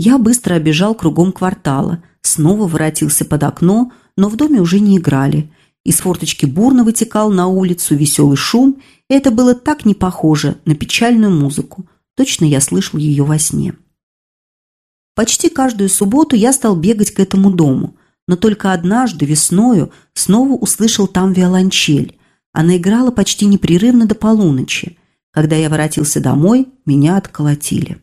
Я быстро обежал кругом квартала, снова воротился под окно, но в доме уже не играли. Из форточки бурно вытекал на улицу веселый шум, и это было так не похоже на печальную музыку. Точно я слышал ее во сне. Почти каждую субботу я стал бегать к этому дому, но только однажды весною снова услышал там виолончель. Она играла почти непрерывно до полуночи. Когда я воротился домой, меня отколотили.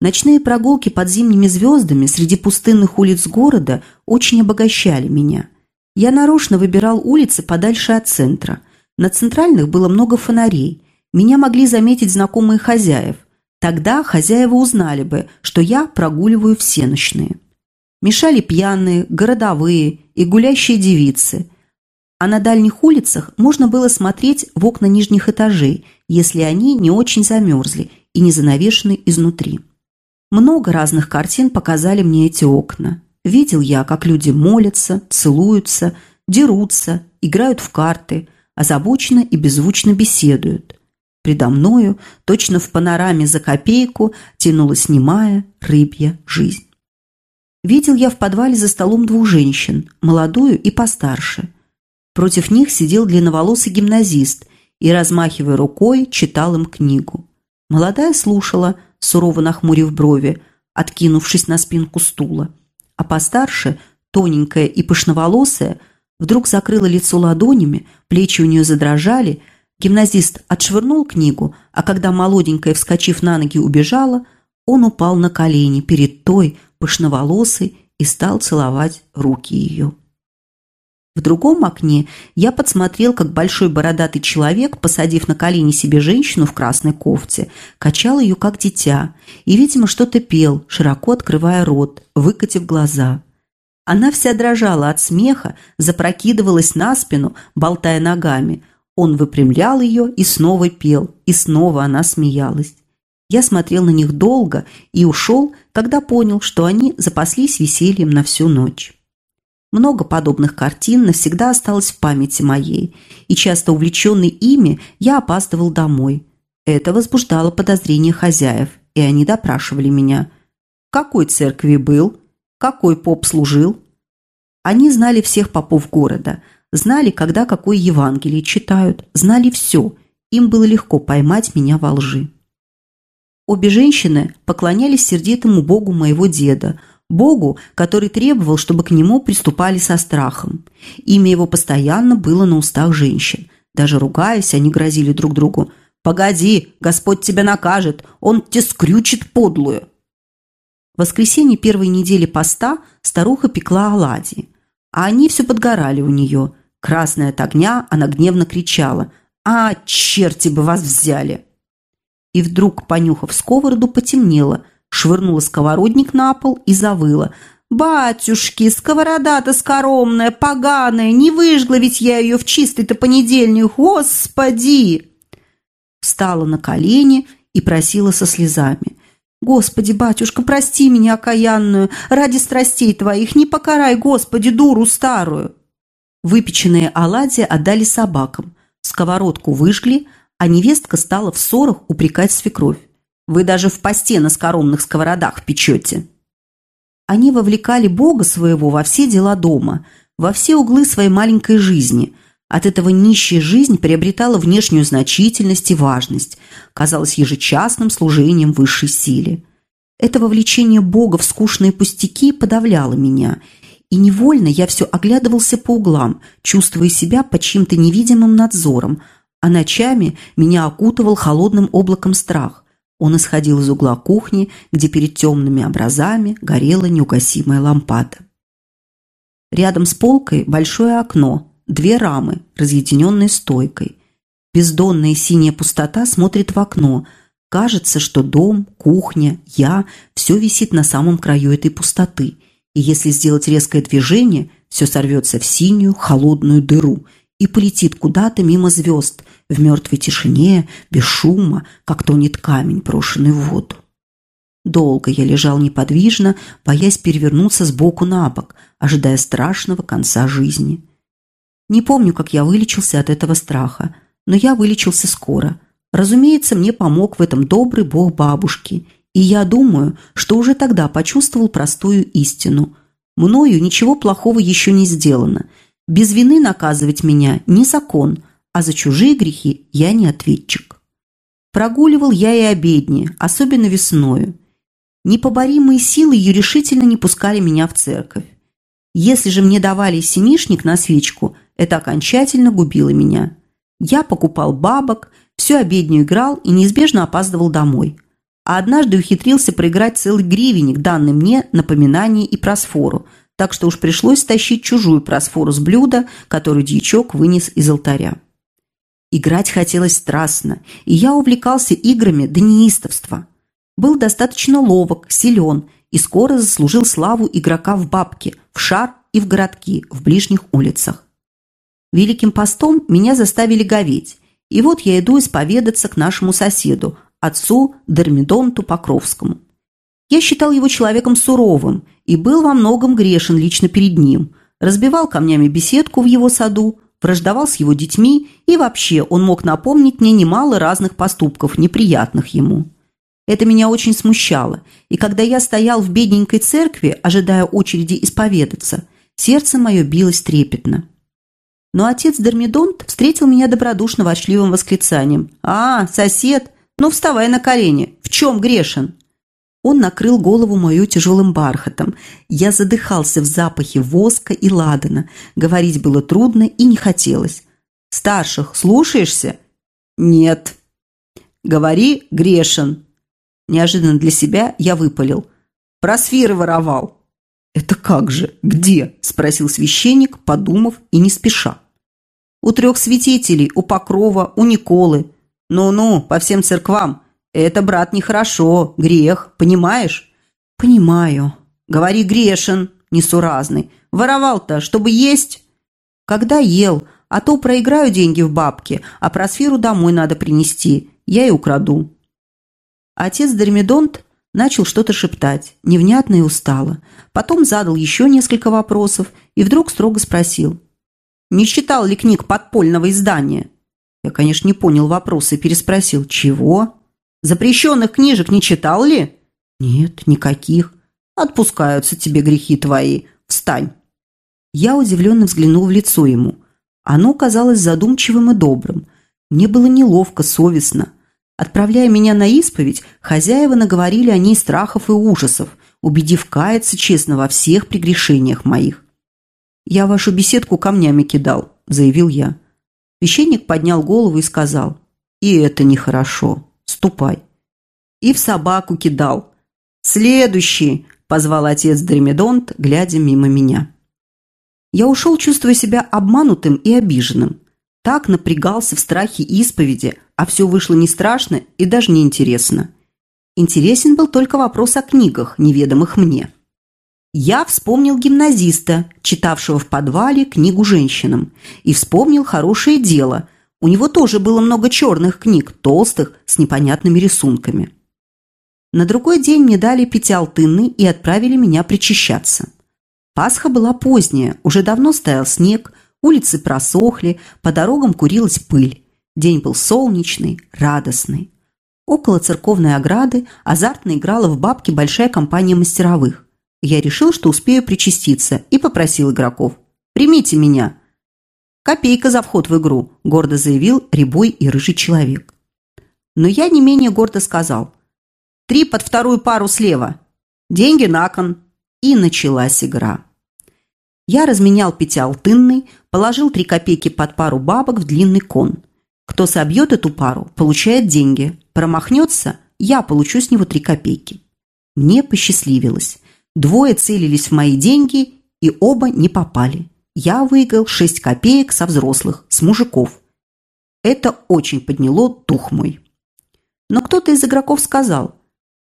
Ночные прогулки под зимними звездами среди пустынных улиц города очень обогащали меня. Я нарочно выбирал улицы подальше от центра. На центральных было много фонарей. Меня могли заметить знакомые хозяев. Тогда хозяева узнали бы, что я прогуливаю всеночные. Мешали пьяные, городовые и гулящие девицы. А на дальних улицах можно было смотреть в окна нижних этажей, если они не очень замерзли и не занавешены изнутри. Много разных картин показали мне эти окна. Видел я, как люди молятся, целуются, дерутся, играют в карты, озабоченно и беззвучно беседуют. Предо мною, точно в панораме за копейку, тянулась немая рыбья жизнь. Видел я в подвале за столом двух женщин, молодую и постарше. Против них сидел длинноволосый гимназист и, размахивая рукой, читал им книгу. Молодая слушала, сурово нахмурив брови, откинувшись на спинку стула. А постарше, тоненькая и пышноволосая, вдруг закрыла лицо ладонями, плечи у нее задрожали. Гимназист отшвырнул книгу, а когда молоденькая, вскочив на ноги, убежала, он упал на колени перед той, пышноволосой, и стал целовать руки ее. В другом окне я подсмотрел, как большой бородатый человек, посадив на колени себе женщину в красной кофте, качал ее как дитя и, видимо, что-то пел, широко открывая рот, выкатив глаза. Она вся дрожала от смеха, запрокидывалась на спину, болтая ногами. Он выпрямлял ее и снова пел, и снова она смеялась. Я смотрел на них долго и ушел, когда понял, что они запаслись весельем на всю ночь. Много подобных картин навсегда осталось в памяти моей, и часто увлеченный ими я опаздывал домой. Это возбуждало подозрения хозяев, и они допрашивали меня. В какой церкви был? Какой поп служил? Они знали всех попов города, знали, когда какое Евангелие читают, знали все. Им было легко поймать меня во лжи. Обе женщины поклонялись сердитому богу моего деда – Богу, который требовал, чтобы к нему приступали со страхом. Имя его постоянно было на устах женщин. Даже ругаясь, они грозили друг другу. «Погоди, Господь тебя накажет, Он те скрючит подлую». В воскресенье первой недели поста старуха пекла оладьи, а они все подгорали у нее. Красная от огня, она гневно кричала. «А, черти бы вас взяли!» И вдруг, понюхав сковороду, потемнело – швырнула сковородник на пол и завыла. «Батюшки, сковорода-то скоромная, поганая, не выжгла ведь я ее в чистый-то понедельник, господи!» Встала на колени и просила со слезами. «Господи, батюшка, прости меня окаянную, ради страстей твоих, не покарай, Господи, дуру старую!» Выпеченные оладьи отдали собакам, сковородку выжгли, а невестка стала в ссорах упрекать свекровь. Вы даже в посте на скоромных сковородах печете. Они вовлекали Бога своего во все дела дома, во все углы своей маленькой жизни. От этого нищая жизнь приобретала внешнюю значительность и важность, казалось ежечасным служением высшей силе. Это вовлечение Бога в скучные пустяки подавляло меня, и невольно я все оглядывался по углам, чувствуя себя под чьим-то невидимым надзором, а ночами меня окутывал холодным облаком страх. Он исходил из угла кухни, где перед темными образами горела неугасимая лампада. Рядом с полкой большое окно, две рамы, разъединенные стойкой. Бездонная синяя пустота смотрит в окно. Кажется, что дом, кухня, я – все висит на самом краю этой пустоты. И если сделать резкое движение, все сорвется в синюю холодную дыру – и полетит куда-то мимо звезд, в мертвой тишине, без шума, как тонет камень, брошенный в воду. Долго я лежал неподвижно, боясь перевернуться с боку на бок, ожидая страшного конца жизни. Не помню, как я вылечился от этого страха, но я вылечился скоро. Разумеется, мне помог в этом добрый бог бабушки, И я думаю, что уже тогда почувствовал простую истину. Мною ничего плохого еще не сделано. Без вины наказывать меня не закон, а за чужие грехи я не ответчик. Прогуливал я и обедни, особенно весною. Непоборимые силы ее решительно не пускали меня в церковь. Если же мне давали семишник на свечку, это окончательно губило меня. Я покупал бабок, всю обедню играл и неизбежно опаздывал домой. А однажды ухитрился проиграть целый гривенник, данный мне напоминание и просфору, так что уж пришлось тащить чужую просфору с блюда, которую дьячок вынес из алтаря. Играть хотелось страстно, и я увлекался играми до неистовства. Был достаточно ловок, силен и скоро заслужил славу игрока в бабки, в шар и в городки, в ближних улицах. Великим постом меня заставили говеть, и вот я иду исповедаться к нашему соседу, отцу Дермидонту Покровскому. Я считал его человеком суровым и был во многом грешен лично перед ним, разбивал камнями беседку в его саду, враждовал с его детьми, и вообще он мог напомнить мне немало разных поступков, неприятных ему. Это меня очень смущало, и когда я стоял в бедненькой церкви, ожидая очереди исповедаться, сердце мое билось трепетно. Но отец Дермидонт встретил меня добродушно ворчливым восклицанием. «А, сосед, ну вставай на колени, в чем грешен?» Он накрыл голову мою тяжелым бархатом. Я задыхался в запахе воска и ладана. Говорить было трудно и не хотелось. «Старших слушаешься?» «Нет». «Говори, грешен». Неожиданно для себя я выпалил. «Просфиры воровал». «Это как же? Где?» – спросил священник, подумав и не спеша. «У трех святителей, у Покрова, у Николы. Ну-ну, по всем церквам. Это, брат, нехорошо, грех, понимаешь?» «Понимаю. Говори, грешен, несуразный. Воровал-то, чтобы есть?» «Когда ел, а то проиграю деньги в бабки, а просферу домой надо принести. Я и украду». Отец Дермидонт начал что-то шептать, невнятно и устало. Потом задал еще несколько вопросов и вдруг строго спросил. «Не читал ли книг подпольного издания?» Я, конечно, не понял вопроса и переспросил. «Чего?» «Запрещенных книжек не читал ли?» «Нет, никаких. Отпускаются тебе грехи твои. Встань!» Я удивленно взглянул в лицо ему. Оно казалось задумчивым и добрым. Мне было неловко, совестно. Отправляя меня на исповедь, хозяева наговорили о ней страхов и ужасов, убедив каяться честно во всех прегрешениях моих. «Я вашу беседку камнями кидал», – заявил я. Священник поднял голову и сказал, «И это нехорошо. Ступай». И в собаку кидал. «Следующий!» – позвал отец Дремедонт, глядя мимо меня. Я ушел, чувствуя себя обманутым и обиженным. Так напрягался в страхе исповеди, а все вышло не страшно и даже не интересно. Интересен был только вопрос о книгах, неведомых мне. Я вспомнил гимназиста, читавшего в подвале книгу женщинам, и вспомнил хорошее дело. У него тоже было много черных книг, толстых, с непонятными рисунками. На другой день мне дали пятиалтынны и отправили меня причащаться. Пасха была поздняя, уже давно стоял снег, Улицы просохли, по дорогам курилась пыль. День был солнечный, радостный. Около церковной ограды азартно играла в бабки большая компания мастеровых. Я решил, что успею причаститься, и попросил игроков. «Примите меня!» «Копейка за вход в игру», – гордо заявил рябой и рыжий человек. Но я не менее гордо сказал. «Три под вторую пару слева. Деньги на кон». И началась игра. Я разменял пятиалтынный, положил три копейки под пару бабок в длинный кон. Кто собьет эту пару, получает деньги. Промахнется, я получу с него три копейки. Мне посчастливилось. Двое целились в мои деньги, и оба не попали. Я выиграл шесть копеек со взрослых, с мужиков. Это очень подняло дух мой. Но кто-то из игроков сказал,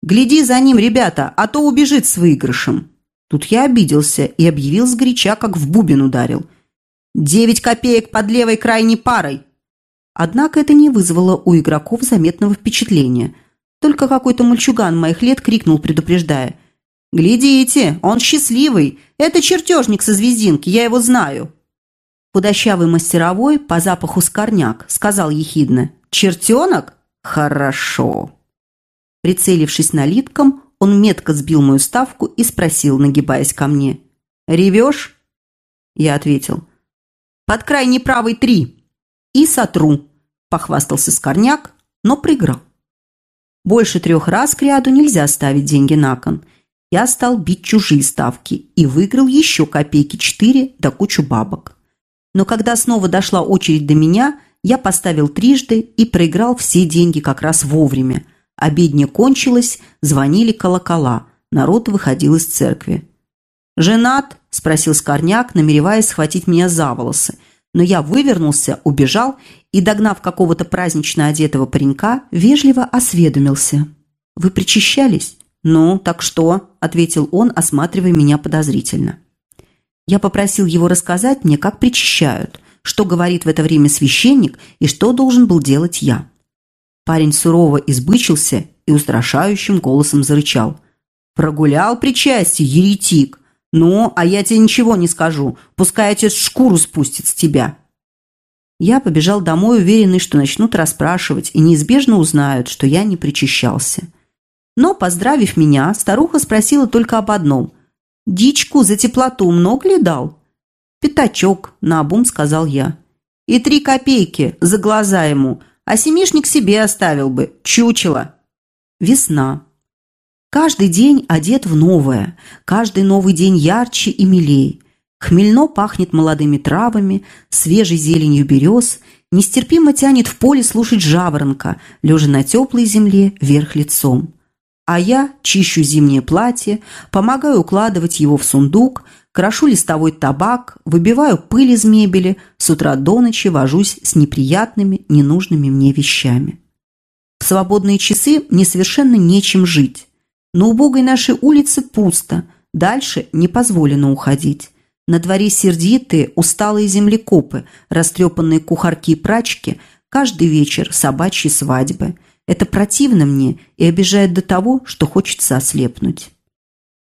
«Гляди за ним, ребята, а то убежит с выигрышем». Тут я обиделся и объявил сгоряча, как в бубен ударил. «Девять копеек под левой крайней парой!» Однако это не вызвало у игроков заметного впечатления. Только какой-то мальчуган моих лет крикнул, предупреждая. «Глядите, он счастливый! Это чертежник со звездинки, я его знаю!» Худощавый мастеровой по запаху скорняк сказал ехидно. «Чертенок? Хорошо!» Прицелившись налитком, он метко сбил мою ставку и спросил, нагибаясь ко мне. «Ревешь?» Я ответил. «Под крайней правой три». «И сотру», – похвастался Скорняк, но проиграл. Больше трех раз к ряду нельзя ставить деньги на кон. Я стал бить чужие ставки и выиграл еще копейки четыре да кучу бабок. Но когда снова дошла очередь до меня, я поставил трижды и проиграл все деньги как раз вовремя, Обедня кончилась, звонили колокола. Народ выходил из церкви. «Женат?» – спросил Скорняк, намереваясь схватить меня за волосы. Но я вывернулся, убежал и, догнав какого-то празднично одетого паренька, вежливо осведомился. «Вы причащались?» «Ну, так что?» – ответил он, осматривая меня подозрительно. Я попросил его рассказать мне, как причащают, что говорит в это время священник и что должен был делать я. Парень сурово избычился и устрашающим голосом зарычал. «Прогулял причастие, еретик! Ну, а я тебе ничего не скажу. Пускай отец шкуру спустит с тебя!» Я побежал домой, уверенный, что начнут расспрашивать и неизбежно узнают, что я не причащался. Но, поздравив меня, старуха спросила только об одном. «Дичку за теплоту много ли дал?» «Пятачок», – наобум сказал я. «И три копейки за глаза ему», а семишник себе оставил бы, чучело. Весна. Каждый день одет в новое, каждый новый день ярче и милей. Хмельно пахнет молодыми травами, свежей зеленью берез, нестерпимо тянет в поле слушать жаворонка, лежа на теплой земле вверх лицом. А я чищу зимнее платье, помогаю укладывать его в сундук, крошу листовой табак, выбиваю пыль из мебели, с утра до ночи вожусь с неприятными, ненужными мне вещами. В свободные часы мне совершенно нечем жить. На убогой нашей улице пусто, дальше не позволено уходить. На дворе сердитые, усталые землекопы, растрепанные кухарки и прачки, каждый вечер собачьи свадьбы. Это противно мне и обижает до того, что хочется ослепнуть.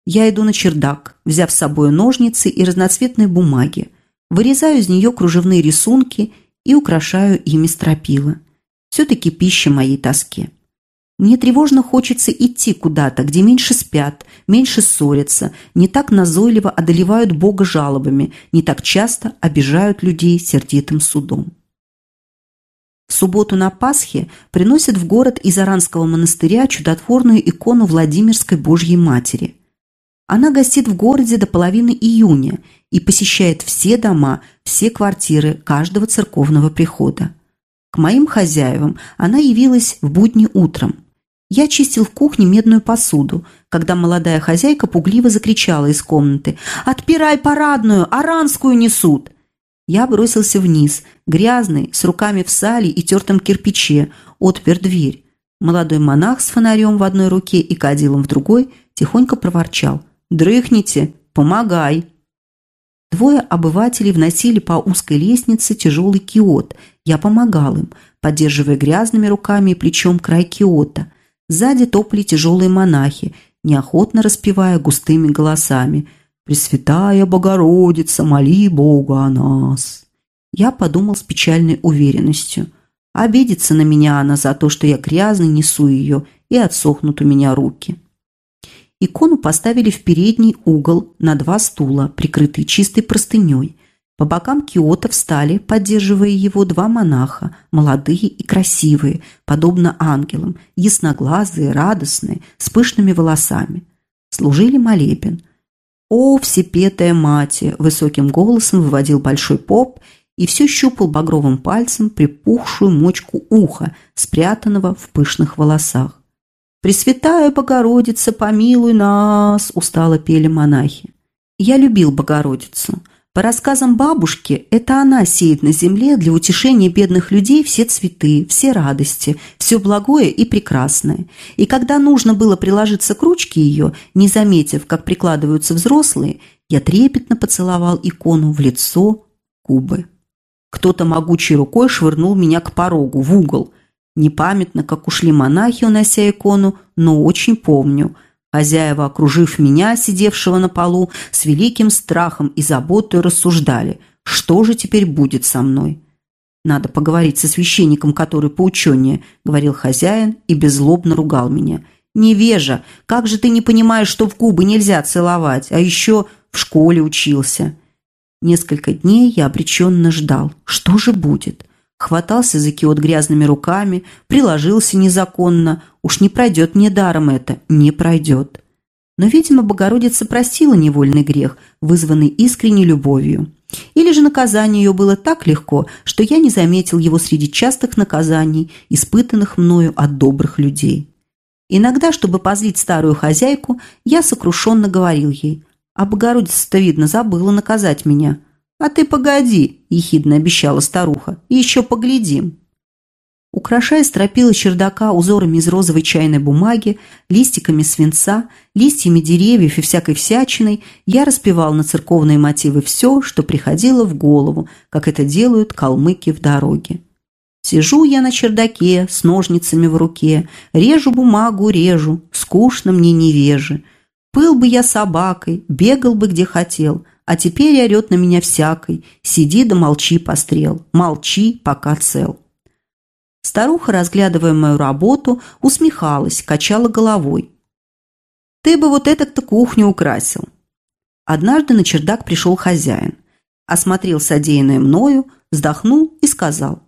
Я иду на чердак, взяв с собой ножницы и разноцветные бумаги, вырезаю из нее кружевные рисунки и украшаю ими стропила. Все-таки пища моей тоске. Мне тревожно хочется идти куда-то, где меньше спят, меньше ссорятся, не так назойливо одолевают Бога жалобами, не так часто обижают людей сердитым судом. В субботу на Пасхе приносят в город из Аранского монастыря чудотворную икону Владимирской Божьей Матери – она гостит в городе до половины июня и посещает все дома, все квартиры каждого церковного прихода. К моим хозяевам она явилась в будни утром. Я чистил в кухне медную посуду, когда молодая хозяйка пугливо закричала из комнаты «Отпирай парадную! Аранскую несут!» Я бросился вниз, грязный, с руками в сале и тертом кирпиче, отпер дверь. Молодой монах с фонарем в одной руке и кадилом в другой тихонько проворчал – Дрыхните, помогай!» Двое обывателей вносили по узкой лестнице тяжелый киот. Я помогал им, поддерживая грязными руками и плечом край киота. Сзади топали тяжелые монахи, неохотно распевая густыми голосами «Пресвятая Богородица, моли Бога о нас!» Я подумал с печальной уверенностью. Обидится на меня она за то, что я грязный несу ее, и отсохнут у меня руки. Икону поставили в передний угол на два стула, прикрытые чистой простыней. По бокам киота встали, поддерживая его, два монаха, молодые и красивые, подобно ангелам, ясноглазые, радостные, с пышными волосами. Служили молебен. «О, всепетая мать!» – высоким голосом выводил большой поп и все щупал багровым пальцем припухшую мочку уха, спрятанного в пышных волосах. «Пресвятая Богородица, помилуй нас!» – устало пели монахи. Я любил Богородицу. По рассказам бабушки, это она сеет на земле для утешения бедных людей все цветы, все радости, все благое и прекрасное. И когда нужно было приложиться к ручке ее, не заметив, как прикладываются взрослые, я трепетно поцеловал икону в лицо, губы. Кто-то могучей рукой швырнул меня к порогу, в угол – Непамятно, как ушли монахи, унося икону, но очень помню. Хозяева, окружив меня, сидевшего на полу, с великим страхом и заботой рассуждали, что же теперь будет со мной. «Надо поговорить со священником, который поученее», — говорил хозяин и беззлобно ругал меня. «Невежа, как же ты не понимаешь, что в губы нельзя целовать, а еще в школе учился?» Несколько дней я обреченно ждал. Что же будет? Хватался за киот грязными руками, приложился незаконно. Уж не пройдет мне даром это, не пройдет. Но, видимо, Богородица простила невольный грех, вызванный искренней любовью. Или же наказание ее было так легко, что я не заметил его среди частых наказаний, испытанных мною от добрых людей. Иногда, чтобы позлить старую хозяйку, я сокрушенно говорил ей, «А Богородица-то, видно, забыла наказать меня». «А ты погоди», – ехидно обещала старуха, – «еще поглядим». Украшая стропила чердака узорами из розовой чайной бумаги, листиками свинца, листьями деревьев и всякой всячиной, я распевал на церковные мотивы все, что приходило в голову, как это делают калмыки в дороге. Сижу я на чердаке с ножницами в руке, режу бумагу, режу, скучно мне невежи. Пыл бы я собакой, бегал бы где хотел, а теперь орет на меня всякой, сиди да молчи, пострел, молчи, пока цел. Старуха, разглядывая мою работу, усмехалась, качала головой. «Ты бы вот этот-то кухню украсил». Однажды на чердак пришел хозяин, осмотрел содеянное мною, вздохнул и сказал.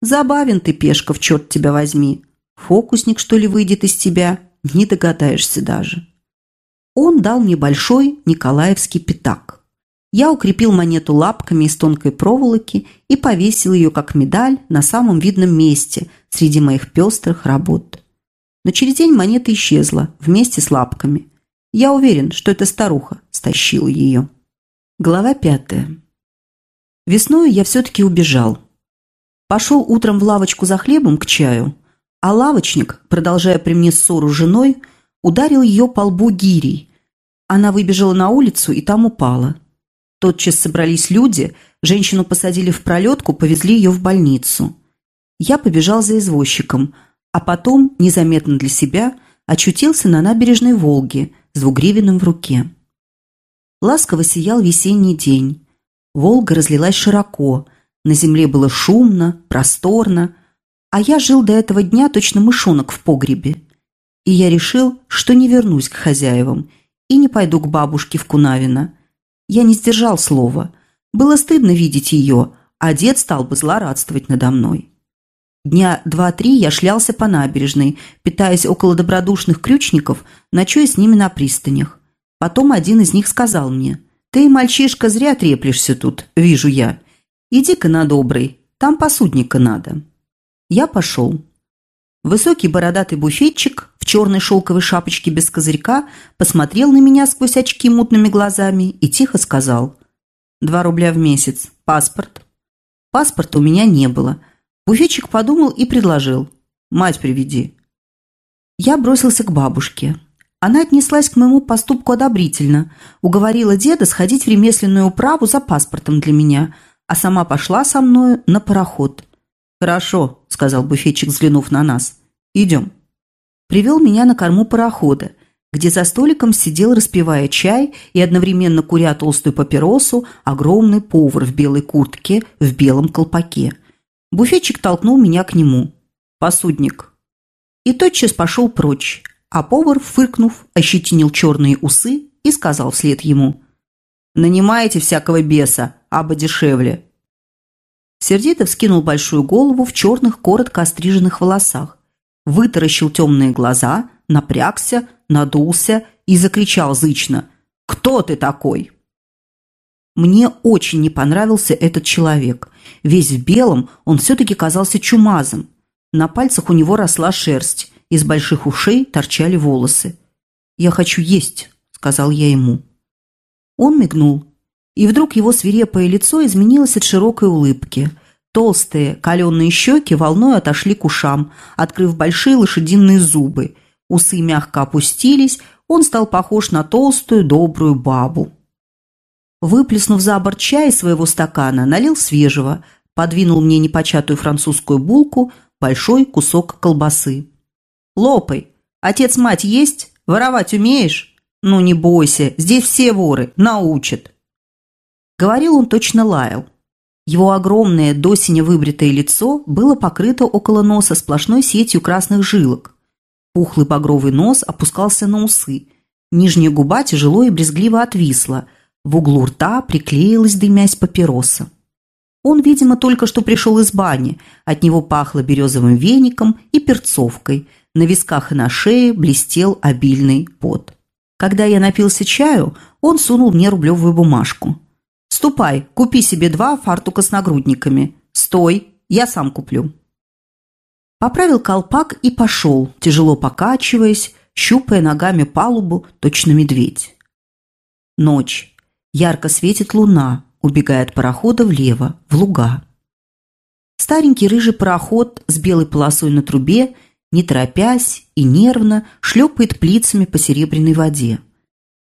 «Забавен ты, Пешков, черт тебя возьми. Фокусник, что ли, выйдет из тебя? Не догадаешься даже». Он дал мне большой николаевский пятак. Я укрепил монету лапками из тонкой проволоки и повесил ее как медаль на самом видном месте среди моих пестрых работ. Но через день монета исчезла вместе с лапками. Я уверен, что эта старуха стащила ее. Глава пятая. Весною я все-таки убежал. Пошел утром в лавочку за хлебом к чаю, а лавочник, продолжая при мне ссору с женой, ударил ее по лбу гирей. Она выбежала на улицу и там упала. Тотчас собрались люди, женщину посадили в пролетку, повезли ее в больницу. Я побежал за извозчиком, а потом, незаметно для себя, очутился на набережной Волги с двугривенным в руке. Ласково сиял весенний день. Волга разлилась широко, на земле было шумно, просторно, а я жил до этого дня точно мышонок в погребе. И я решил, что не вернусь к хозяевам и не пойду к бабушке в Кунавино, я не сдержал слова. Было стыдно видеть ее, а дед стал бы злорадствовать надо мной. Дня два-три я шлялся по набережной, питаясь около добродушных крючников, ночуя с ними на пристанях. Потом один из них сказал мне, «Ты, мальчишка, зря треплешься тут, вижу я. Иди-ка на добрый, там посудника надо». Я пошел. Высокий бородатый буфетчик в черной шелковой шапочке без козырька посмотрел на меня сквозь очки мутными глазами и тихо сказал «Два рубля в месяц. Паспорт». Паспорта у меня не было. Буфетчик подумал и предложил «Мать приведи». Я бросился к бабушке. Она отнеслась к моему поступку одобрительно, уговорила деда сходить в ремесленную управу за паспортом для меня, а сама пошла со мною на пароход – «Хорошо», – сказал буфетчик, взглянув на нас. «Идем». Привел меня на корму парохода, где за столиком сидел, распивая чай и одновременно куря толстую папиросу, огромный повар в белой куртке, в белом колпаке. Буфетчик толкнул меня к нему. «Посудник». И тотчас пошел прочь, а повар, фыркнув, ощетинил черные усы и сказал вслед ему. «Нанимаете всякого беса, аба дешевле. Сердито вскинул большую голову в черных, коротко остриженных волосах, вытаращил темные глаза, напрягся, надулся и закричал зычно «Кто ты такой?» Мне очень не понравился этот человек. Весь в белом он все-таки казался чумазом. На пальцах у него росла шерсть, из больших ушей торчали волосы. «Я хочу есть», — сказал я ему. Он мигнул, и вдруг его свирепое лицо изменилось от широкой улыбки. Толстые, каленые щеки волной отошли к ушам, открыв большие лошадиные зубы. Усы мягко опустились, он стал похож на толстую, добрую бабу. Выплеснув за борт чая из своего стакана, налил свежего, подвинул мне непочатую французскую булку, большой кусок колбасы. «Лопай! Отец-мать есть? Воровать умеешь? Ну, не бойся, здесь все воры, научат!» Говорил он точно лаял. Его огромное, до синя выбритое лицо было покрыто около носа сплошной сетью красных жилок. Пухлый багровый нос опускался на усы. Нижняя губа тяжело и брезгливо отвисла. В углу рта приклеилась, дымясь папироса. Он, видимо, только что пришел из бани. От него пахло березовым веником и перцовкой. На висках и на шее блестел обильный пот. Когда я напился чаю, он сунул мне рублевую бумажку. «Ступай, купи себе два фартука с нагрудниками. Стой, я сам куплю». Поправил колпак и пошел, тяжело покачиваясь, щупая ногами палубу, точно медведь. Ночь. Ярко светит луна, убегая от парохода влево, в луга. Старенький рыжий пароход с белой полосой на трубе, не торопясь и нервно, шлепает плицами по серебряной воде.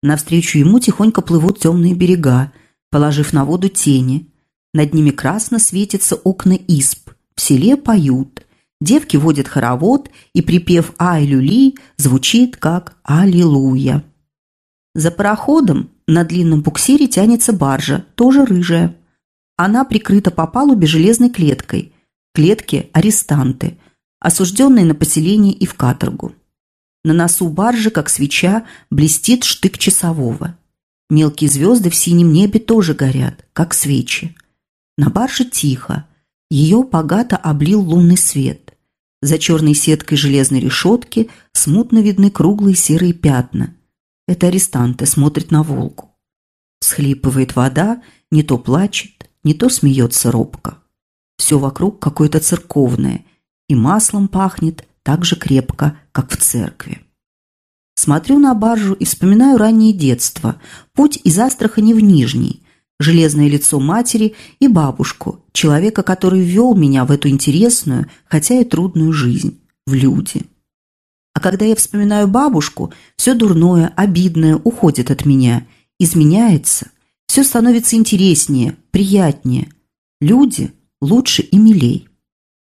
Навстречу ему тихонько плывут темные берега, положив на воду тени. Над ними красно светятся окна исп. В селе поют. Девки водят хоровод, и припев «Ай, люли» звучит как «Аллилуйя». За пароходом на длинном буксире тянется баржа, тоже рыжая. Она прикрыта по палубе железной клеткой. Клетки – арестанты, осужденные на поселение и в каторгу. На носу баржи, как свеча, блестит штык часового. Мелкие звезды в синем небе тоже горят, как свечи. На барже тихо. Ее богато облил лунный свет. За черной сеткой железной решетки смутно видны круглые серые пятна. Это арестанты смотрят на Волгу. Схлипывает вода, не то плачет, не то смеется робко. Все вокруг какое-то церковное, и маслом пахнет так же крепко, как в церкви. Смотрю на баржу и вспоминаю раннее детство, путь из Астрахани в Нижний, железное лицо матери и бабушку, человека, который ввел меня в эту интересную, хотя и трудную жизнь, в люди. А когда я вспоминаю бабушку, все дурное, обидное уходит от меня, изменяется, все становится интереснее, приятнее. Люди лучше и милей.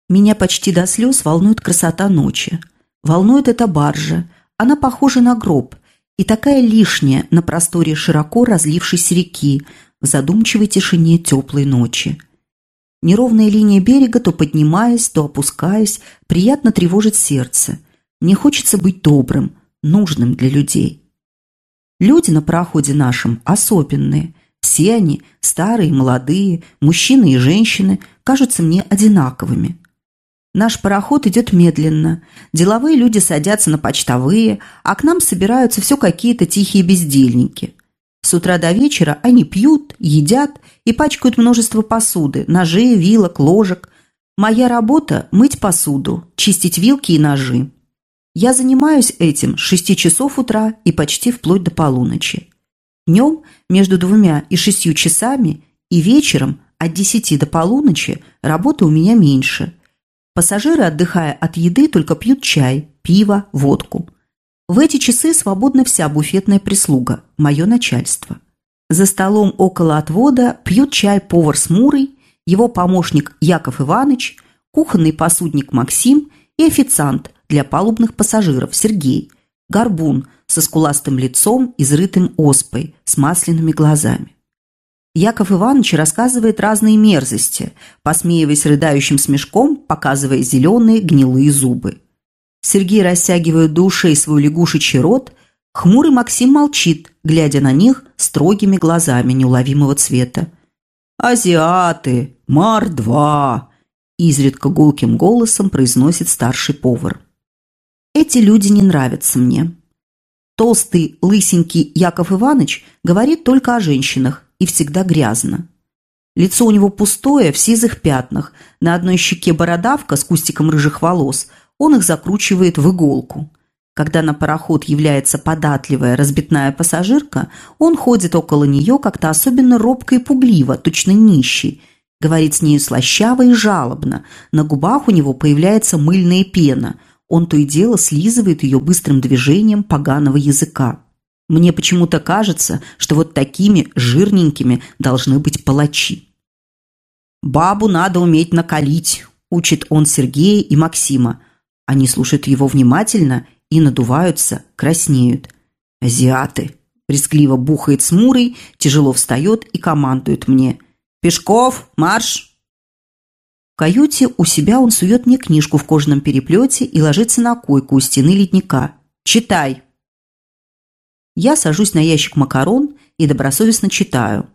Меня почти до слез волнует красота ночи. Волнует эта баржа. Она похожа на гроб и такая лишняя на просторе широко разлившейся реки, в задумчивой тишине теплой ночи. Неровная линия берега, то поднимаясь, то опускаясь, приятно тревожит сердце. Мне хочется быть добрым, нужным для людей. Люди на пароходе нашем особенные. Все они, старые, молодые, мужчины и женщины, кажутся мне одинаковыми. Наш пароход идет медленно. Деловые люди садятся на почтовые, а к нам собираются все какие-то тихие бездельники. С утра до вечера они пьют, едят и пачкают множество посуды, ножей, вилок, ложек. Моя работа – мыть посуду, чистить вилки и ножи. Я занимаюсь этим с шести часов утра и почти вплоть до полуночи. Днем между двумя и шестью часами и вечером от десяти до полуночи работы у меня меньше. Пассажиры, отдыхая от еды, только пьют чай, пиво, водку. В эти часы свободна вся буфетная прислуга, мое начальство. За столом около отвода пьют чай повар с Мурой, его помощник Яков Иванович, кухонный посудник Максим и официант для палубных пассажиров Сергей, горбун со скуластым лицом, изрытым оспой, с масляными глазами. Яков Иванович рассказывает разные мерзости, посмеиваясь рыдающим смешком, показывая зеленые гнилые зубы. Сергей растягивает до ушей свой лягушечий рот, хмурый Максим молчит, глядя на них строгими глазами неуловимого цвета. «Азиаты! Мар-2!» изредка гулким голосом произносит старший повар. Эти люди не нравятся мне. Толстый, лысенький Яков Иванович говорит только о женщинах и всегда грязно. Лицо у него пустое, в сизых пятнах, на одной щеке бородавка с кустиком рыжих волос – он их закручивает в иголку. Когда на пароход является податливая разбитная пассажирка, он ходит около нее как-то особенно робко и пугливо, точно нищий. Говорит с нею слащаво и жалобно. На губах у него появляется мыльная пена. Он то и дело слизывает ее быстрым движением поганого языка. Мне почему-то кажется, что вот такими жирненькими должны быть палачи. «Бабу надо уметь накалить», – учит он Сергея и Максима. Они слушают его внимательно и надуваются, краснеют. «Азиаты!» – брезгливо бухает с Мурой, тяжело встает и командует мне. «Пешков, марш!» каюте у себя он сует мне книжку в кожаном переплете и ложится на койку у стены ледника. «Читай!» Я сажусь на ящик макарон и добросовестно читаю.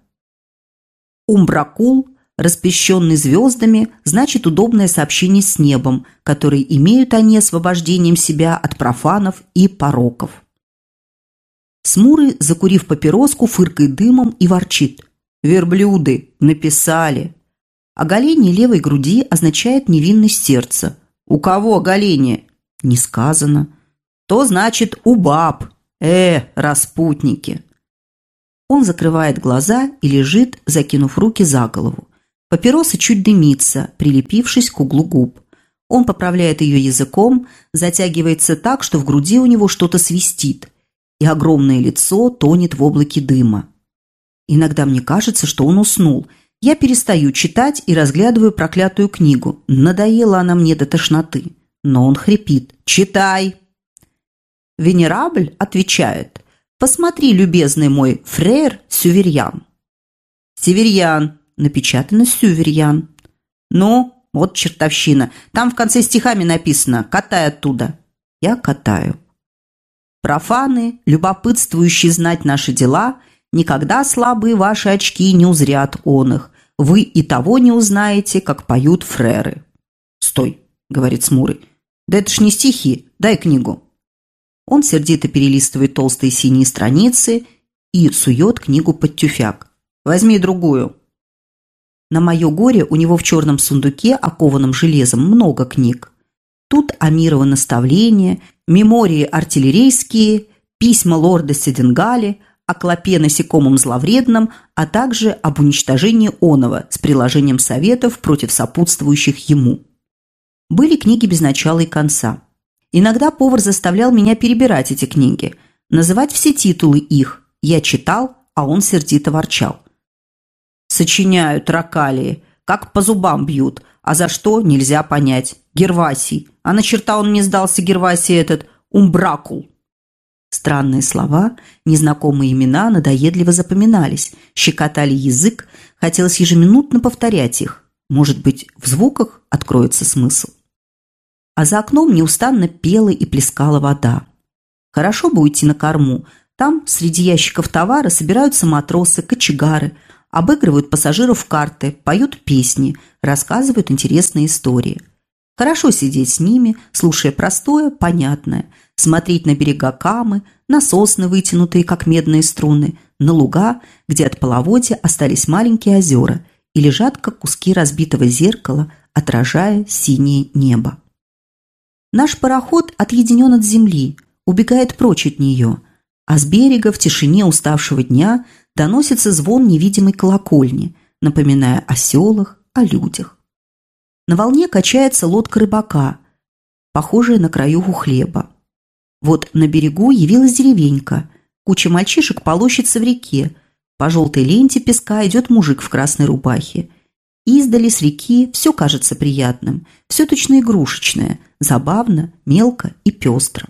Умбракул, распещенный звездами, значит удобное сообщение с небом, которые имеют они освобождением себя от профанов и пороков. Смурый, закурив папироску, фыркает дымом и ворчит. «Верблюды! Написали!» Оголение левой груди означает невинность сердца. У кого оголение? Не сказано. То значит у баб. Э, распутники. Он закрывает глаза и лежит, закинув руки за голову. Папироса чуть дымится, прилепившись к углу губ. Он поправляет ее языком, затягивается так, что в груди у него что-то свистит, и огромное лицо тонет в облаке дыма. Иногда мне кажется, что он уснул – я перестаю читать и разглядываю проклятую книгу. Надоела она мне до тошноты. Но он хрипит. «Читай!» Венерабль отвечает. «Посмотри, любезный мой фрейр Сюверьян». «Северьян», напечатано «Сюверьян». «Ну, вот чертовщина. Там в конце стихами написано «Катай оттуда». Я катаю. Профаны, любопытствующие знать наши дела, никогда слабые ваши очки не узрят он их вы и того не узнаете, как поют фреры». «Стой», — говорит Смурый. «Да это ж не стихи, дай книгу». Он сердито перелистывает толстые синие страницы и сует книгу под тюфяк. «Возьми другую». На мое горе у него в черном сундуке, окованном железом, много книг. Тут Амирова наставления, мемории артиллерийские, письма лорда Седенгали – о клопе насекомом зловредном, а также об уничтожении оного с приложением советов против сопутствующих ему. Были книги без начала и конца. Иногда повар заставлял меня перебирать эти книги, называть все титулы их. Я читал, а он сердито ворчал. «Сочиняют ракалии, как по зубам бьют, а за что нельзя понять. Гервасий. А на черта он мне сдался, Гервасий этот, умбракул». Странные слова, незнакомые имена надоедливо запоминались, щекотали язык, хотелось ежеминутно повторять их. Может быть, в звуках откроется смысл. А за окном неустанно пела и плескала вода. Хорошо бы уйти на корму. Там, среди ящиков товара, собираются матросы, кочегары, обыгрывают пассажиров в карты, поют песни, рассказывают интересные истории. Хорошо сидеть с ними, слушая простое, понятное – смотреть на берега Камы, на сосны, вытянутые, как медные струны, на луга, где от половодья остались маленькие озера и лежат, как куски разбитого зеркала, отражая синее небо. Наш пароход отъединен от земли, убегает прочь от нее, а с берега в тишине уставшего дня доносится звон невидимой колокольни, напоминая о селах, о людях. На волне качается лодка рыбака, похожая на краюху хлеба. Вот на берегу явилась деревенька. Куча мальчишек полощется в реке. По желтой ленте песка идет мужик в красной рубахе. Издали с реки все кажется приятным, все точно игрушечное, забавно, мелко и пестро.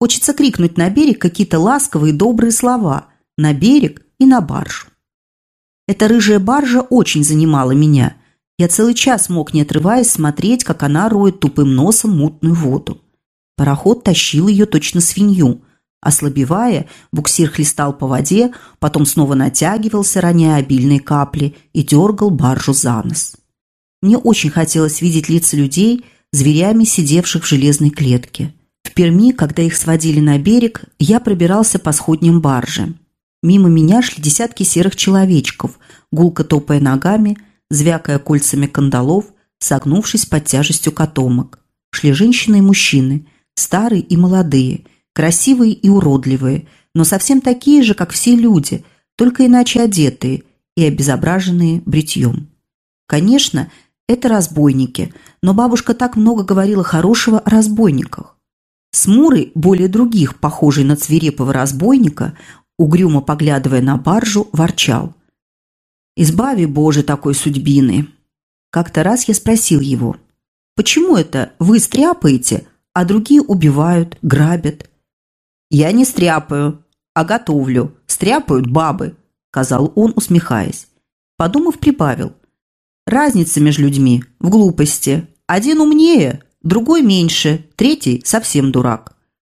Хочется крикнуть на берег какие-то ласковые добрые слова, на берег и на баржу. Эта рыжая баржа очень занимала меня. Я целый час мог, не отрываясь, смотреть, как она роет тупым носом мутную воду. Пароход тащил ее точно свинью. Ослабевая, буксир хлестал по воде, потом снова натягивался, роняя обильные капли, и дергал баржу за нос. Мне очень хотелось видеть лица людей, зверями, сидевших в железной клетке. В Перми, когда их сводили на берег, я пробирался по сходням баржи. Мимо меня шли десятки серых человечков, гулко топая ногами, звякая кольцами кандалов, согнувшись под тяжестью котомок. Шли женщины и мужчины – старые и молодые, красивые и уродливые, но совсем такие же, как все люди, только иначе одетые и обезображенные бритьем. Конечно, это разбойники, но бабушка так много говорила хорошего о разбойниках. Смурый, более других, похожий на свирепого разбойника, угрюмо поглядывая на баржу, ворчал. «Избави, Боже, такой судьбины!» Как-то раз я спросил его, «Почему это вы стряпаете, а другие убивают, грабят. «Я не стряпаю, а готовлю. Стряпают бабы», – сказал он, усмехаясь. Подумав, прибавил. Разница между людьми в глупости. Один умнее, другой меньше, третий совсем дурак.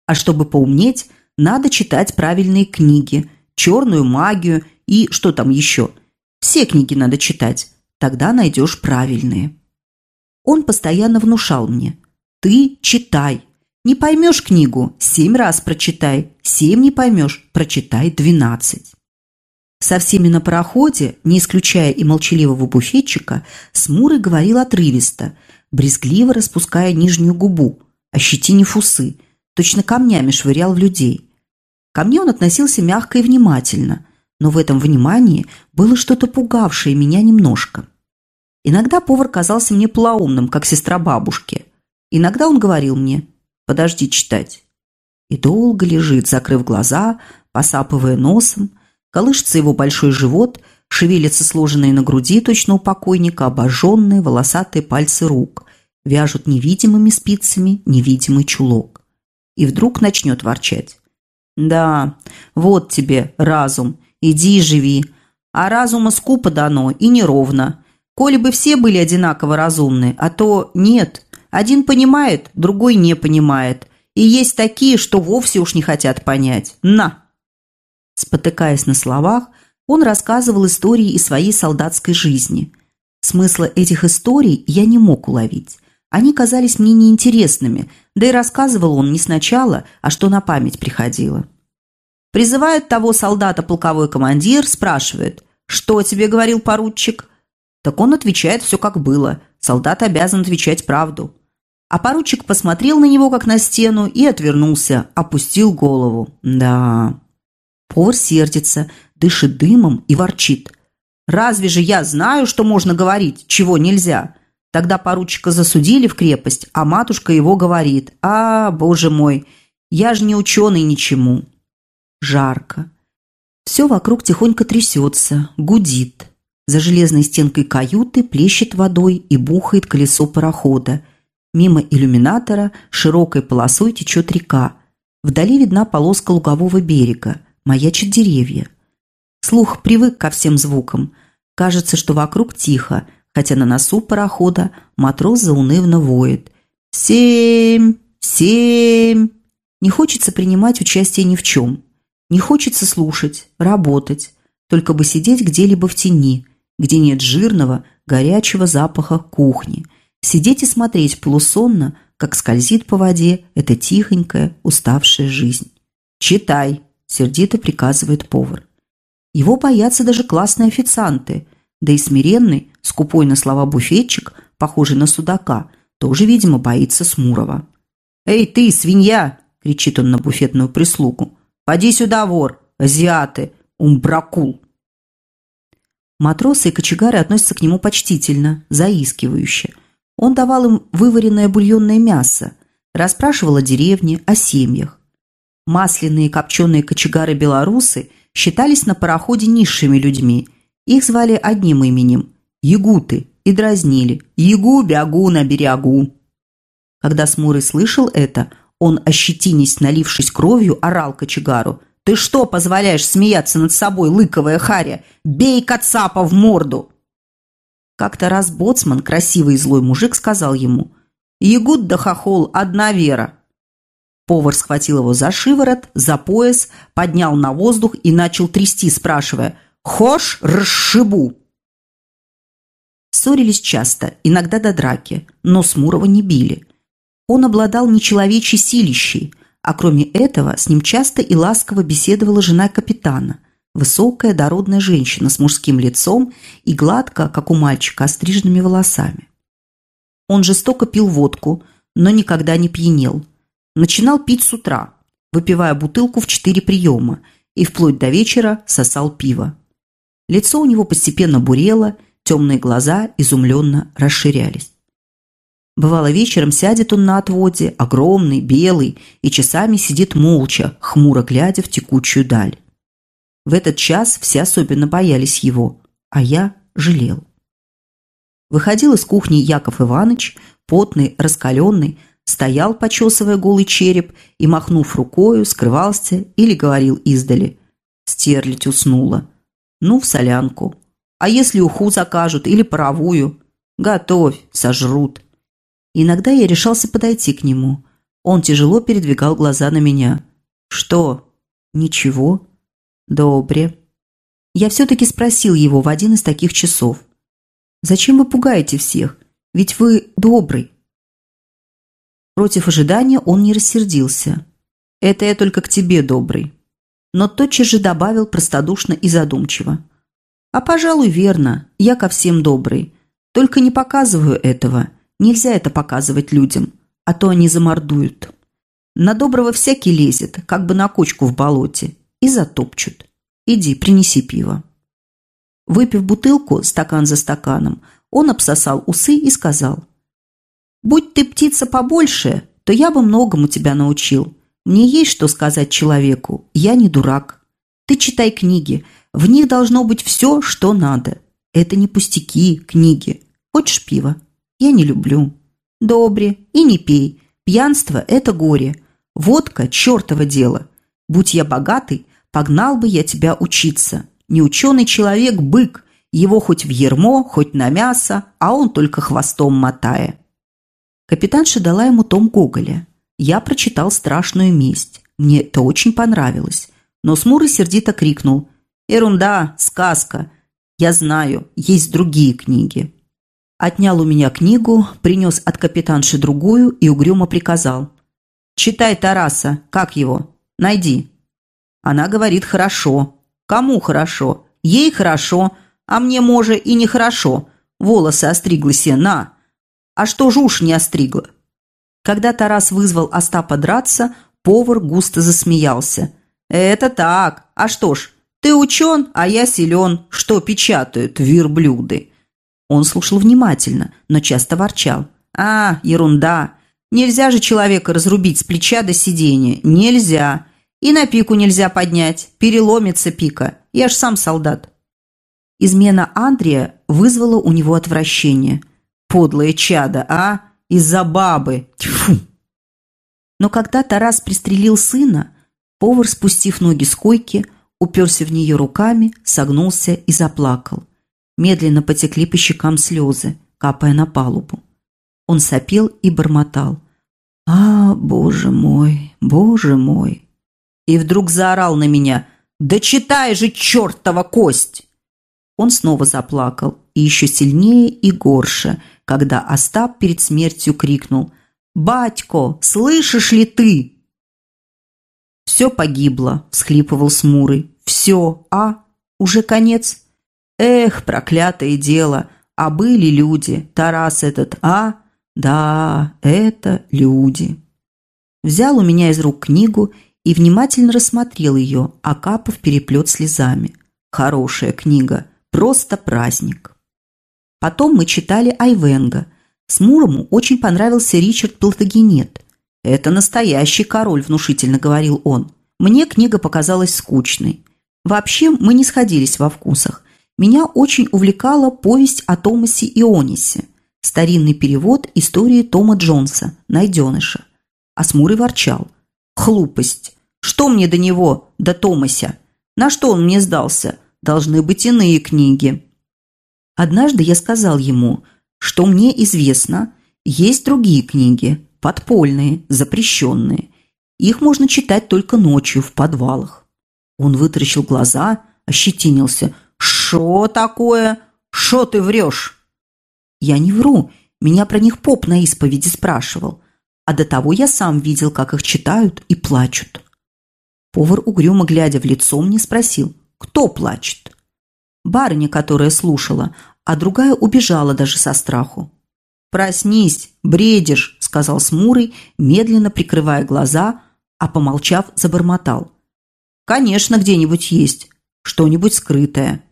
А чтобы поумнеть, надо читать правильные книги, черную магию и что там еще. Все книги надо читать, тогда найдешь правильные. Он постоянно внушал мне. Ты читай. Не поймешь книгу – семь раз прочитай. Семь не поймешь – прочитай двенадцать. Со всеми на пароходе, не исключая и молчаливого буфетчика, Смурый говорил отрывисто, брезгливо распуская нижнюю губу, ощетинив усы, точно камнями швырял в людей. Ко мне он относился мягко и внимательно, но в этом внимании было что-то пугавшее меня немножко. Иногда повар казался мне плаумным, как сестра бабушки. Иногда он говорил мне «подожди читать». И долго лежит, закрыв глаза, посапывая носом, колышется его большой живот, шевелятся сложенные на груди точно у покойника обожженные волосатые пальцы рук, вяжут невидимыми спицами невидимый чулок. И вдруг начнет ворчать. «Да, вот тебе разум, иди живи, а разума скупо дано и неровно. Коли бы все были одинаково разумны, а то нет. Один понимает, другой не понимает. И есть такие, что вовсе уж не хотят понять. На!» Спотыкаясь на словах, он рассказывал истории из своей солдатской жизни. Смысла этих историй я не мог уловить. Они казались мне неинтересными, да и рассказывал он не сначала, а что на память приходило. Призывает того солдата полковой командир, спрашивает, «Что тебе говорил поручик?» Так он отвечает все как было. Солдат обязан отвечать правду. А поручик посмотрел на него, как на стену, и отвернулся, опустил голову. Да. Повар сердится, дышит дымом и ворчит. «Разве же я знаю, что можно говорить, чего нельзя?» Тогда поручика засудили в крепость, а матушка его говорит. «А, боже мой, я же не ученый ничему». Жарко. Все вокруг тихонько трясется, гудит. За железной стенкой каюты плещет водой и бухает колесо парохода. Мимо иллюминатора широкой полосой течет река. Вдали видна полоска лугового берега. Маячат деревья. Слух привык ко всем звукам. Кажется, что вокруг тихо, хотя на носу парохода матрос заунывно воет. «Семь! Семь!» Не хочется принимать участие ни в чем. Не хочется слушать, работать. Только бы сидеть где-либо в тени – где нет жирного, горячего запаха кухни. Сидеть и смотреть полусонно, как скользит по воде эта тихонькая, уставшая жизнь. «Читай!» – сердито приказывает повар. Его боятся даже классные официанты, да и смиренный, скупой на слова буфетчик, похожий на судака, тоже, видимо, боится Смурова. «Эй ты, свинья!» – кричит он на буфетную прислугу. «Поди сюда, вор! Азиаты! Умбракул!» Матросы и кочегары относятся к нему почтительно, заискивающе. Он давал им вываренное бульонное мясо, расспрашивал о деревне, о семьях. Масляные копченые кочегары-белорусы считались на пароходе низшими людьми. Их звали одним именем – Ягуты, и дразнили «Ягу-бягу на берегу». Когда Смурый слышал это, он, ощетинясь, налившись кровью, орал кочегару ты что позволяешь смеяться над собой, лыковая харя? Бей Кацапа в морду!» Как-то раз боцман, красивый и злой мужик, сказал ему «Ягуд да хохол, одна вера». Повар схватил его за шиворот, за пояс, поднял на воздух и начал трясти, спрашивая «Хош, расшибу!» Ссорились часто, иногда до драки, но Смурова не били. Он обладал нечеловечей силищей – а кроме этого, с ним часто и ласково беседовала жена капитана, высокая дородная женщина с мужским лицом и гладко, как у мальчика, остриженными волосами. Он жестоко пил водку, но никогда не пьянел. Начинал пить с утра, выпивая бутылку в четыре приема, и вплоть до вечера сосал пиво. Лицо у него постепенно бурело, темные глаза изумленно расширялись. Бывало, вечером сядет он на отводе, огромный, белый, и часами сидит молча, хмуро глядя в текучую даль. В этот час все особенно боялись его, а я жалел. Выходил из кухни Яков Иванович, потный, раскаленный, стоял, почесывая голый череп, и, махнув рукою, скрывался или говорил издали. Стерлить уснула. Ну, в солянку. А если уху закажут или паровую? Готовь, сожрут. Иногда я решался подойти к нему. Он тяжело передвигал глаза на меня. Что? Ничего. Добре. Я все-таки спросил его в один из таких часов. Зачем вы пугаете всех? Ведь вы добрый. Против ожидания он не рассердился. Это я только к тебе добрый. Но тотчас же добавил простодушно и задумчиво. А, пожалуй, верно, я ко всем добрый. Только не показываю этого. Нельзя это показывать людям, а то они замордуют. На доброго всякий лезет, как бы на кочку в болоте, и затопчут. Иди, принеси пиво. Выпив бутылку, стакан за стаканом, он обсосал усы и сказал. «Будь ты птица побольше, то я бы многому тебя научил. Мне есть что сказать человеку, я не дурак. Ты читай книги, в них должно быть все, что надо. Это не пустяки, книги. Хочешь пиво? Я не люблю. Добре, и не пей. Пьянство – это горе. Водка – чертово дело. Будь я богатый, погнал бы я тебя учиться. Неученый человек – бык. Его хоть в ермо, хоть на мясо, а он только хвостом мотая. Капитанша дала ему том Гоголя. Я прочитал «Страшную месть». Мне это очень понравилось. Но Смурый сердито крикнул. «Ерунда, сказка. Я знаю, есть другие книги». Отнял у меня книгу, принес от капитанши другую и угрюмо приказал. «Читай Тараса. Как его? Найди». Она говорит «хорошо». «Кому хорошо?» «Ей хорошо, а мне, може, и нехорошо. Волосы остригла себе, на». «А что ж уж не остригла?» Когда Тарас вызвал Остапа драться, повар густо засмеялся. «Это так. А что ж, ты учен, а я силен. Что печатают верблюды?» Он слушал внимательно, но часто ворчал. «А, ерунда! Нельзя же человека разрубить с плеча до сидения. Нельзя! И на пику нельзя поднять. Переломится пика. Я ж сам солдат». Измена Андрея вызвала у него отвращение. «Подлое чадо, а? Из-за бабы! Тьфу!» Но когда Тарас пристрелил сына, повар, спустив ноги с койки, уперся в нее руками, согнулся и заплакал. Медленно потекли по щекам слезы, капая на палубу. Он сопел и бормотал. «А, боже мой, боже мой!» И вдруг заорал на меня. «Да читай же, чертова кость!» Он снова заплакал, и еще сильнее и горше, когда Остап перед смертью крикнул «Батько, слышишь ли ты?» «Все погибло», – всхлипывал Смурый. «Все, а? Уже конец?» Эх, проклятое дело, а были люди, Тарас этот, а? Да, это люди. Взял у меня из рук книгу и внимательно рассмотрел ее, окапав переплет слезами. Хорошая книга, просто праздник. Потом мы читали Айвенга. Смурому очень понравился Ричард Платагенет. «Это настоящий король», – внушительно говорил он. Мне книга показалась скучной. Вообще мы не сходились во вкусах. Меня очень увлекала повесть о Томасе Ионисе, старинный перевод истории Тома Джонса, найденыша. А Смурый ворчал. «Хлупость! Что мне до него, до Томася? На что он мне сдался? Должны быть иные книги». Однажды я сказал ему, что мне известно, есть другие книги, подпольные, запрещенные. Их можно читать только ночью в подвалах. Он вытаращил глаза, ощетинился – «Шо такое? Шо ты врешь?» «Я не вру. Меня про них поп на исповеди спрашивал. А до того я сам видел, как их читают и плачут». Повар, угрюмо глядя в лицо, мне спросил, кто плачет. Барыня, которая слушала, а другая убежала даже со страху. «Проснись, бредишь», – сказал Смурый, медленно прикрывая глаза, а, помолчав, забормотал. «Конечно, где-нибудь есть, что-нибудь скрытое».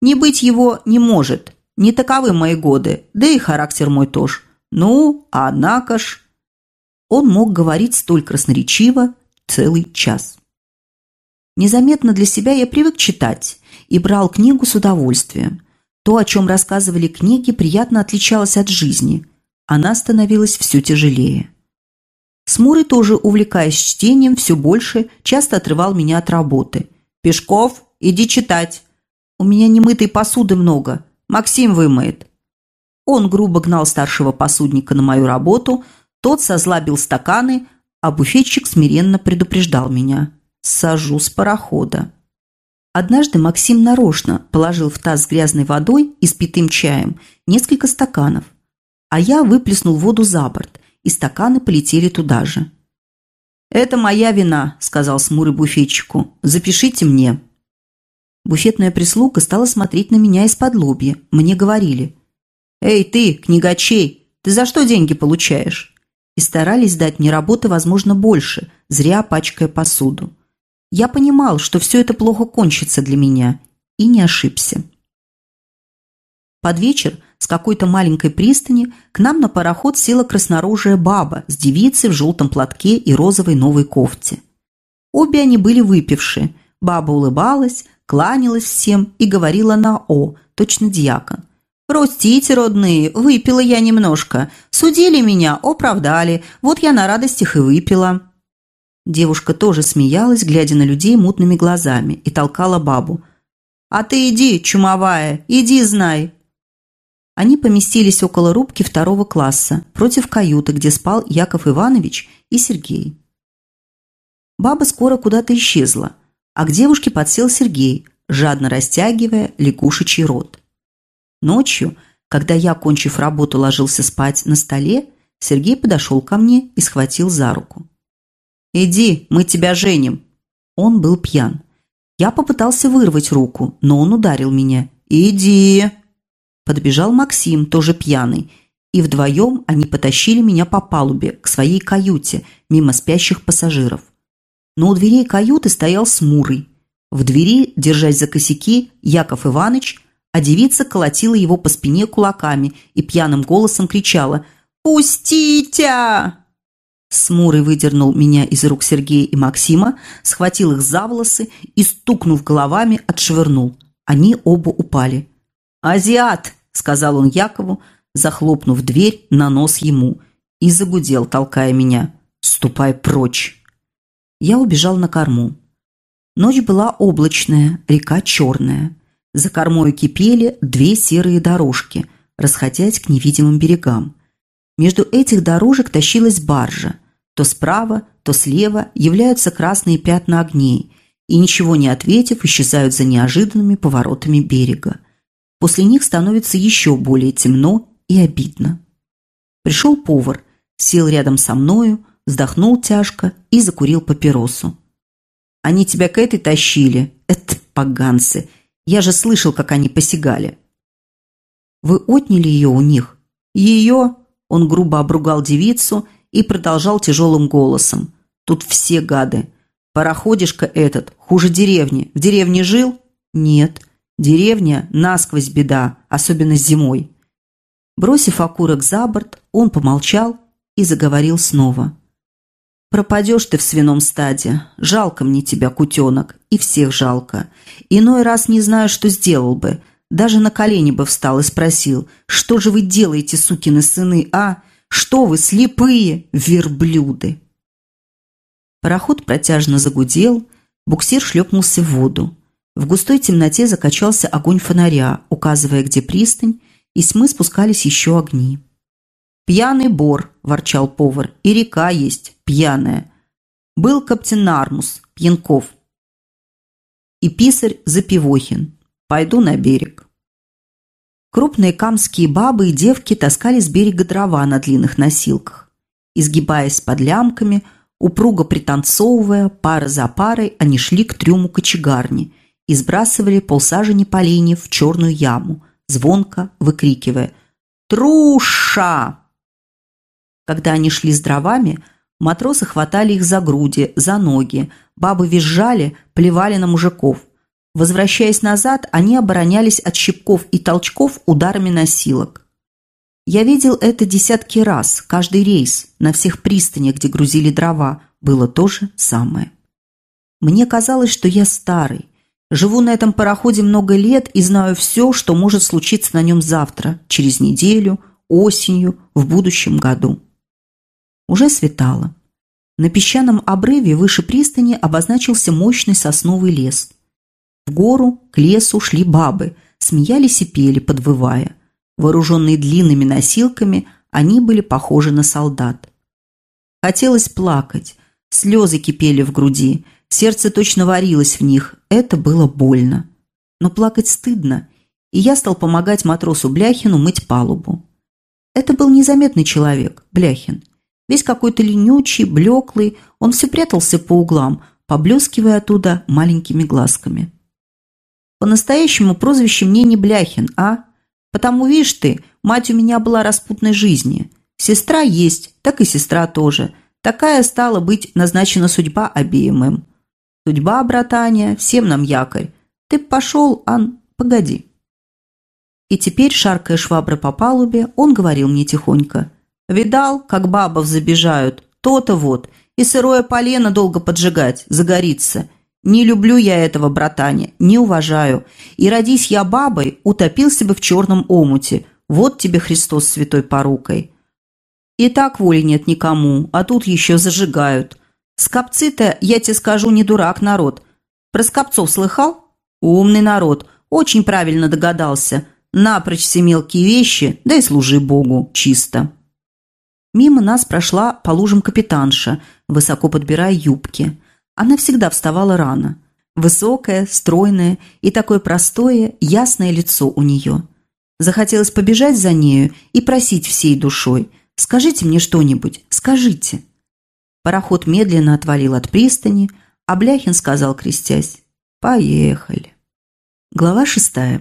Не быть его не может. Не таковы мои годы, да и характер мой тоже. Ну, однако ж... Он мог говорить столь красноречиво целый час. Незаметно для себя я привык читать и брал книгу с удовольствием. То, о чем рассказывали книги, приятно отличалось от жизни. Она становилась все тяжелее. Смурый тоже, увлекаясь чтением, все больше часто отрывал меня от работы. «Пешков, иди читать. У меня немытой посуды много. Максим вымоет». Он грубо гнал старшего посудника на мою работу, тот созлабил стаканы, а буфетчик смиренно предупреждал меня. «Сажу с парохода». Однажды Максим нарочно положил в таз с грязной водой и спитым чаем несколько стаканов, а я выплеснул воду за борт, и стаканы полетели туда же. «Это моя вина», – сказал смурый буфетчику. «Запишите мне». Буфетная прислуга стала смотреть на меня из-под лобья. Мне говорили. «Эй, ты, книгачей, ты за что деньги получаешь?» И старались дать мне работы, возможно, больше, зря пачкая посуду. Я понимал, что все это плохо кончится для меня, и не ошибся. Под вечер с какой-то маленькой пристани к нам на пароход села краснорожая баба с девицей в желтом платке и розовой новой кофте. Обе они были выпившие. Баба улыбалась, кланялась всем и говорила на «о», точно дьякон. «Простите, родные, выпила я немножко. Судили меня, оправдали. Вот я на радостях и выпила». Девушка тоже смеялась, глядя на людей мутными глазами, и толкала бабу. «А ты иди, чумовая, иди знай, они поместились около рубки второго класса, против каюты, где спал Яков Иванович и Сергей. Баба скоро куда-то исчезла, а к девушке подсел Сергей, жадно растягивая лягушечий рот. Ночью, когда я, кончив работу, ложился спать на столе, Сергей подошел ко мне и схватил за руку. «Иди, мы тебя женим!» Он был пьян. Я попытался вырвать руку, но он ударил меня. «Иди!» Подбежал Максим, тоже пьяный, и вдвоем они потащили меня по палубе к своей каюте, мимо спящих пассажиров. Но у дверей каюты стоял Смурый. В двери, держась за косяки, Яков Иванович, а девица колотила его по спине кулаками и пьяным голосом кричала «Пустите!». Смурый выдернул меня из рук Сергея и Максима, схватил их за волосы и, стукнув головами, отшвырнул. Они оба упали. «Азиат!» – сказал он Якову, захлопнув дверь на нос ему, и загудел, толкая меня. «Ступай прочь!» Я убежал на корму. Ночь была облачная, река черная. За кормой кипели две серые дорожки, расходясь к невидимым берегам. Между этих дорожек тащилась баржа. То справа, то слева являются красные пятна огней, и, ничего не ответив, исчезают за неожиданными поворотами берега. После них становится еще более темно и обидно. Пришел повар, сел рядом со мною, вздохнул тяжко и закурил папиросу. «Они тебя к этой тащили? Это поганцы! Я же слышал, как они посягали!» «Вы отняли ее у них?» «Ее?» Он грубо обругал девицу и продолжал тяжелым голосом. «Тут все гады. Пароходишка этот, хуже деревни. В деревне жил?» «Нет». Деревня – насквозь беда, особенно зимой. Бросив окурок за борт, он помолчал и заговорил снова. «Пропадешь ты в свином стаде. Жалко мне тебя, кутенок, и всех жалко. Иной раз не знаю, что сделал бы. Даже на колени бы встал и спросил, что же вы делаете, сукины сыны, а? Что вы, слепые верблюды?» Пароход протяжно загудел, буксир шлепнулся в воду. В густой темноте закачался огонь фонаря, указывая, где пристань, и с мы спускались еще огни. «Пьяный бор», – ворчал повар, – «и река есть, пьяная. Был каптен Армус, Пьянков. И писарь Запивохин. Пойду на берег». Крупные камские бабы и девки таскали с берега дрова на длинных носилках. Изгибаясь под лямками, упруго пританцовывая, пара за парой, они шли к трюму кочегарни – и сбрасывали полсажени поленьев в черную яму, звонко выкрикивая «Труша!». Когда они шли с дровами, матросы хватали их за груди, за ноги, бабы визжали, плевали на мужиков. Возвращаясь назад, они оборонялись от щипков и толчков ударами носилок. Я видел это десятки раз, каждый рейс, на всех пристанях, где грузили дрова, было то же самое. Мне казалось, что я старый, Живу на этом пароходе много лет и знаю все, что может случиться на нем завтра, через неделю, осенью, в будущем году. Уже светало. На песчаном обрыве выше пристани обозначился мощный сосновый лес. В гору, к лесу шли бабы, смеялись и пели, подвывая. Вооруженные длинными носилками, они были похожи на солдат. Хотелось плакать, слезы кипели в груди, сердце точно варилось в них, это было больно. Но плакать стыдно, и я стал помогать матросу Бляхину мыть палубу. Это был незаметный человек, Бляхин. Весь какой-то ленючий, блеклый, он все прятался по углам, поблескивая оттуда маленькими глазками. По-настоящему прозвище мне не Бляхин, а? Потому, видишь ты, мать у меня была распутной жизни. Сестра есть, так и сестра тоже. Такая стала быть назначена судьба обеим им. Судьба, братания, всем нам якорь. Ты пошел, Ан, погоди. И теперь, шаркая швабры по палубе, он говорил мне тихонько. «Видал, как бабов забежают? То-то вот. И сырое полено долго поджигать, загорится. Не люблю я этого, братане, не уважаю. И родись я бабой, утопился бы в черном омуте. Вот тебе Христос святой порукой. И так воли нет никому, а тут еще зажигают. Скопцы-то, я тебе скажу, не дурак народ. Про скопцов слыхал? Умный народ, очень правильно догадался. Напрочь все мелкие вещи, да и служи Богу чисто. Мимо нас прошла по лужам капитанша, высоко подбирая юбки. Она всегда вставала рано. Высокое, стройное и такое простое, ясное лицо у нее. Захотелось побежать за нею и просить всей душой «Скажите мне что-нибудь, скажите». Пароход медленно отвалил от пристани, а Бляхин сказал, крестясь «Поехали». Глава шестая.